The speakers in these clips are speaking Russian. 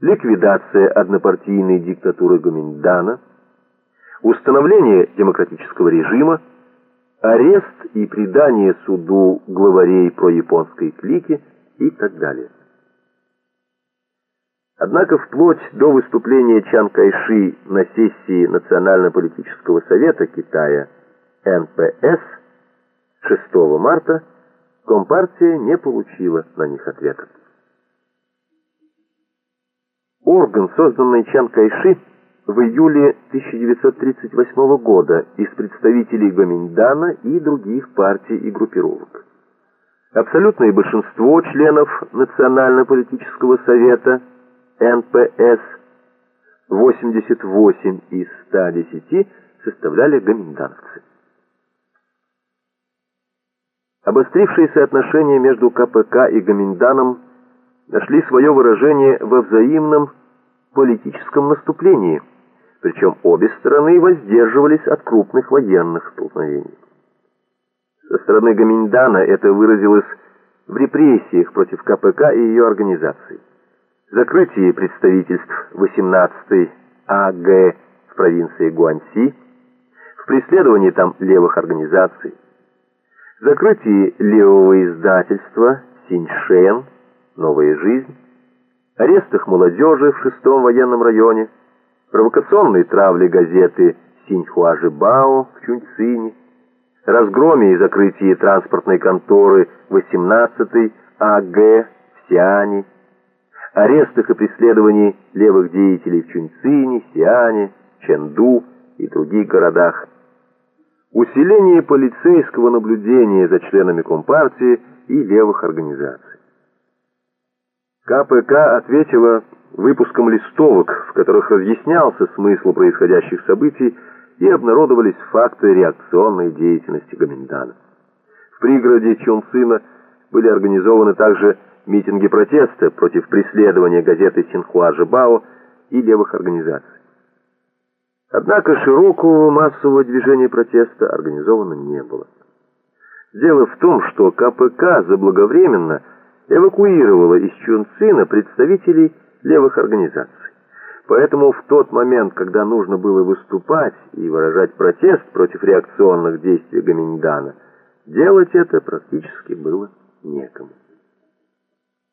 ликвидация однопартийной диктатуры Гоминдана, установление демократического режима, арест и предание суду главарей прояпонской клики и так далее. Однако вплоть до выступления Чан Кайши на сессии Национально-политического совета Китая НПС 6 марта Компартия не получила на них ответа. Орган, созданный Чан Кайши в июле 1938 года из представителей Гоминьдана и других партий и группировок. Абсолютное большинство членов Национально-политического совета НПС 88 из 110 составляли гоминдановцы. Обострившиеся отношения между КПК и Гоминданом нашли свое выражение во взаимном политическом наступлении, причем обе стороны воздерживались от крупных военных столкновений. Со стороны Гоминдана это выразилось в репрессиях против КПК и ее организаций. Закрытие представительств 18-й АГ в провинции Гуанси, в преследовании там левых организаций, закрытие левого издательства Синьшен «Новая жизнь», арестах молодежи в шестом военном районе, провокационной травле газеты Синьхуажибао в Чуньцине, разгроме и закрытии транспортной конторы 18-й АГ в Сиане, арестах и преследовании левых деятелей в Чуньцине, Сиане, Чэнду и других городах, усиление полицейского наблюдения за членами Компартии и левых организаций. КПК ответила выпуском листовок, в которых разъяснялся смысл происходящих событий и обнародовались факты реакционной деятельности Гоминдана. В пригороде Чунцина были организованы также митинги протеста против преследования газеты Синхуа Жибао и левых организаций. Однако широкого массового движения протеста организовано не было. Дело в том, что КПК заблаговременно эвакуировала из Чунцина представителей левых организаций. Поэтому в тот момент, когда нужно было выступать и выражать протест против реакционных действий Гаминьдана, делать это практически было некому.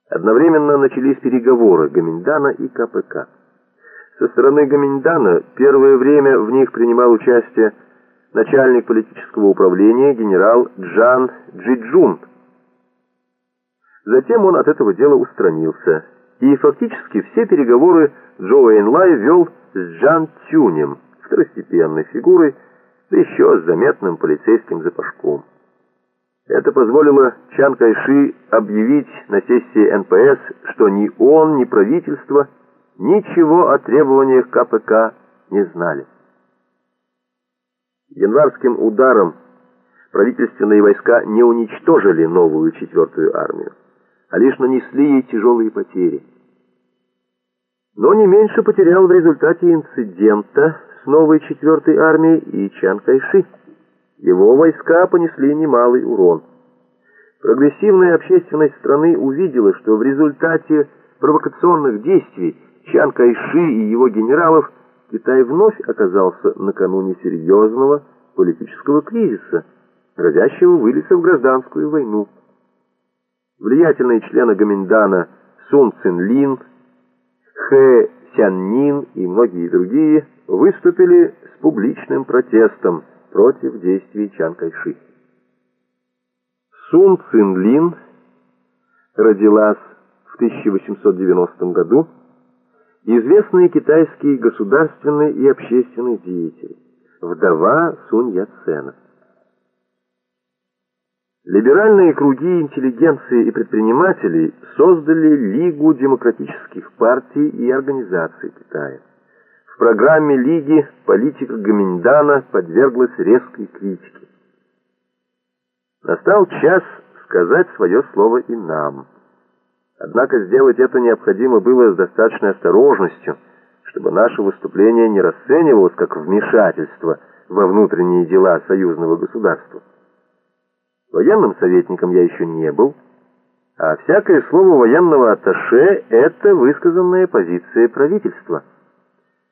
Одновременно начались переговоры Гаминдана и КПК. Со стороны Гаминдана первое время в них принимал участие начальник политического управления генерал Джан Джиджун. Затем он от этого дела устранился, и фактически все переговоры Джо Эйнлай вел с Джан Тюнем, второстепенной фигурой, да еще с заметным полицейским запашком. Это позволило Чан Кайши объявить на сессии НПС, что ни он, ни правительство ничего о требованиях КПК не знали. Январским ударом правительственные войска не уничтожили новую четвертую армию, а лишь нанесли ей тяжелые потери. Но не меньше потерял в результате инцидента с новой четвертой армией и Чан Кайши. Его войска понесли немалый урон. Прогрессивная общественность страны увидела, что в результате провокационных действий Чан Кайши и его генералов Китай вновь оказался накануне серьезного политического кризиса, грозящего вылиться в гражданскую войну. Влиятельные члены Гоминдана Сун Цин Лин, Хэ Сяннин и многие другие выступили с публичным протестом против действий Чан Кайши. Сун Цин Лин родилась в 1890 году, известный китайский государственный и общественный деятель, вдова Сунь Яцена. Либеральные круги интеллигенции и предпринимателей создали Лигу демократических партий и организаций Китая. В программе Лиги политика Гаминьдана подверглась резкой критике. Настал час сказать свое слово и нам. Однако сделать это необходимо было с достаточной осторожностью, чтобы наше выступление не расценивалось как вмешательство во внутренние дела союзного государства. Военным советником я еще не был, А всякое слово военного атташе – это высказанная позиция правительства –